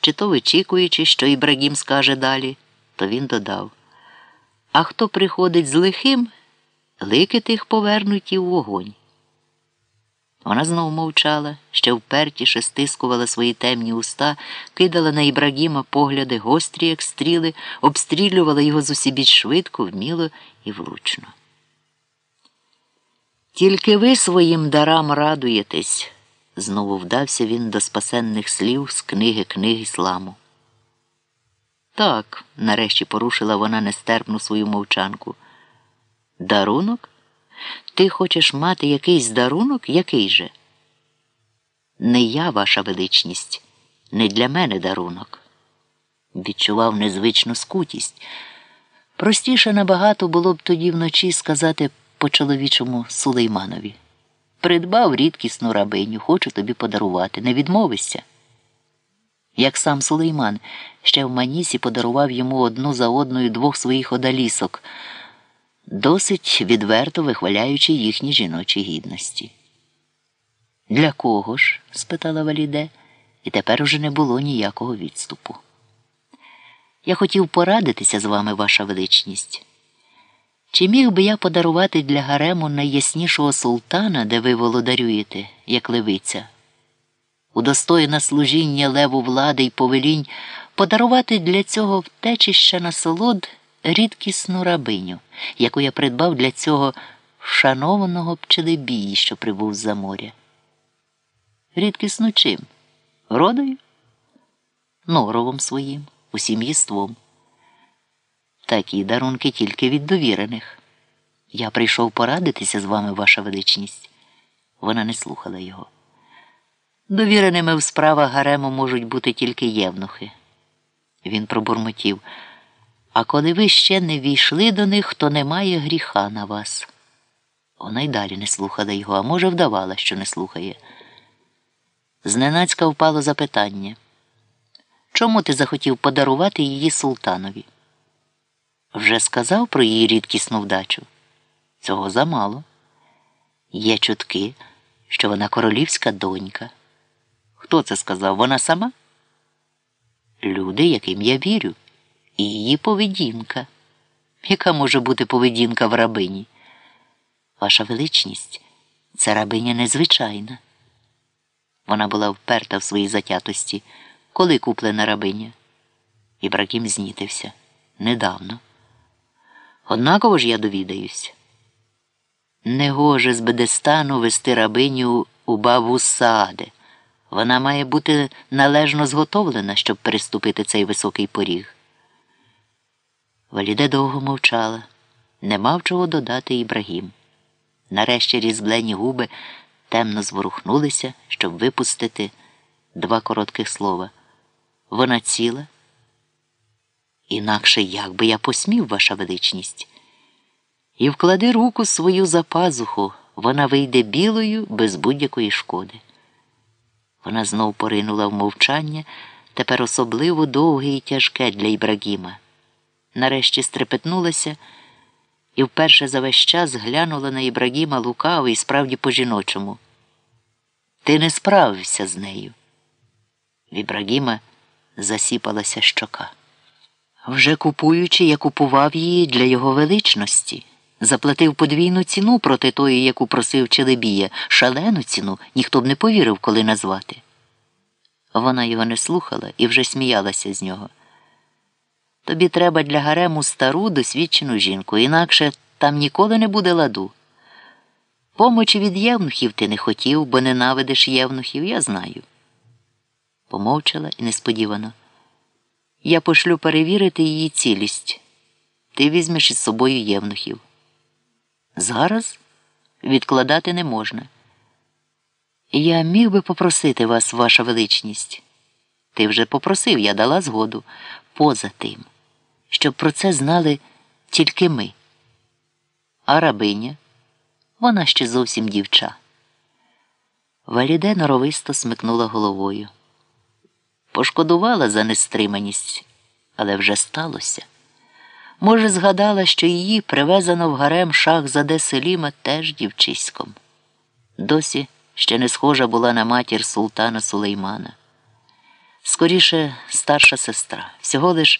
чи то вичікуючи, що Ібрагім скаже далі, то він додав А хто приходить з лихим, лики тих повернуті в вогонь. Вона знову мовчала, ще впертіше стискувала свої темні уста, кидала на Ібрагіма погляди гострі, як стріли, обстрілювала його зусібіч швидко, вміло і влучно. Тільки ви своїм дарам радуєтесь, знову вдався він до спасенних слів з книги книг ісламу. Так, нарешті порушила вона нестерпну свою мовчанку. Дарунок? Ти хочеш мати якийсь дарунок? Який же? Не я, ваша величність, не для мене дарунок. Відчував незвичну скутість. Простіше набагато було б тоді вночі сказати по чоловічому сулейманові. Придбав рідкісну рабиню, хочу тобі подарувати, не відмовишся. Як сам сулейман ще в Манісі подарував йому одну за одною двох своїх одалісок досить відверто вихваляючи їхні жіночі гідності. Для кого ж? спитала Валіде, і тепер уже не було ніякого відступу. Я хотів порадитися з вами, ваша величність. Чи міг би я подарувати для гарему найяснішого султана, де ви володарюєте, як левиця? Удостоєна служіння леву влади й повелінь, подарувати для цього втечища насолод рідкісну рабиню, яку я придбав для цього вшанованого пчелебії, що прибув за моря. Рідкісну чим? Родою? Норовом своїм, усім єством. Такі дарунки тільки від довірених. Я прийшов порадитися з вами, ваша величність. Вона не слухала його. Довіреними в справах гарему можуть бути тільки євнухи. Він пробурмотів. А коли ви ще не війшли до них, то немає гріха на вас. Вона й далі не слухала його, а може, вдавала, що не слухає. Зненацька впало запитання. Чому ти захотів подарувати її султанові? Вже сказав про її рідкісну вдачу? Цього замало. Є чутки, що вона королівська донька. Хто це сказав? Вона сама? Люди, яким я вірю і її поведінка. Яка може бути поведінка в рабині? Ваша величність, це рабиня незвичайна. Вона була вперта в своїй затятості. Коли куплена рабиня? Ібракім знітився. Недавно. Однаково ж я довідаюсь. Негоже з Бедестану вести рабиню у бабу Сааде. Вона має бути належно зготовлена, щоб переступити цей високий поріг. Валіде довго мовчала, не мав чого додати Ібрагім. Нарешті різблені губи темно зворухнулися, щоб випустити два коротких слова. Вона ціла. Інакше як би я посмів, ваша величність. І вклади руку свою за пазуху, вона вийде білою без будь-якої шкоди. Вона знов поринула в мовчання, тепер особливо довге і тяжке для Ібрагіма нарешті стрепетнулася і вперше за весь час глянула на Ібрагіма лукаво і справді по-жіночому. Ти не справився з нею. В Ібрагіма засіпалася щока. Вже купуючи, я купував її для його величності, заплатив подвійну ціну проти тої, яку просив Челебія, шалену ціну ніхто б не повірив, коли назвати. Вона його не слухала і вже сміялася з нього. Тобі треба для гарему стару досвідчену жінку, інакше там ніколи не буде ладу. Помочі від євнухів ти не хотів, бо ненавидиш євнухів, я знаю. Помовчала і несподівано. Я пошлю перевірити її цілість. Ти візьмеш із собою євнухів. Зараз відкладати не можна. Я міг би попросити вас, ваша величність. Ти вже попросив, я дала згоду. Поза тим щоб про це знали тільки ми. А рабиня вона ще зовсім дівча. Валіде норовисто смикнула головою. Пошкодувала за нестриманість, але вже сталося. Може, згадала, що її привезено в гарем шах заде Селіма теж дівчиськом. Досі ще не схожа була на матір султана Сулеймана. Скоріше старша сестра, всього лиш